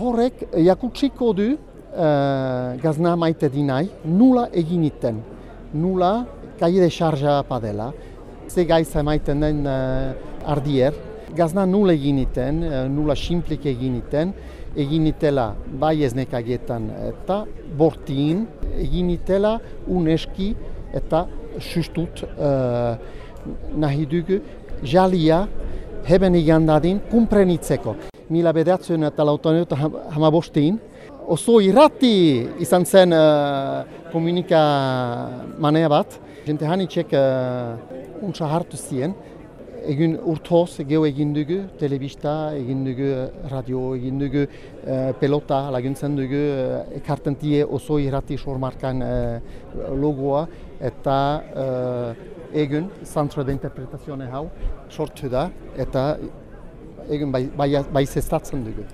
horrek jakutsiko du uh, gazna maite dinai nula eginiten, nula kaide charja padela, ze gaiza maiten den uh, ardier, gazna nula eginiten, nula simplik eginiten, eginitela bai ez eta bortin, eginitela uneski eta sustut uh, nahi dugu. Jalia heben igandadin kumprenitzeko. Mila bedatzen eta lautaneuta hama bostin, oso irrati izan zen uh, komunika manea bat. Jente hanitxek uh, untsa hartu ziren. Egin urtoz geho egin dugu, telebista egin dugu, radio egin dugu, uh, pelota laguntzen dugu, uh, ekartentie oso irrati sormarkan uh, logoa eta uh, egin zantro de interpretazioa hau sortu da eta egin bai, bai, bai zestatzen dugu.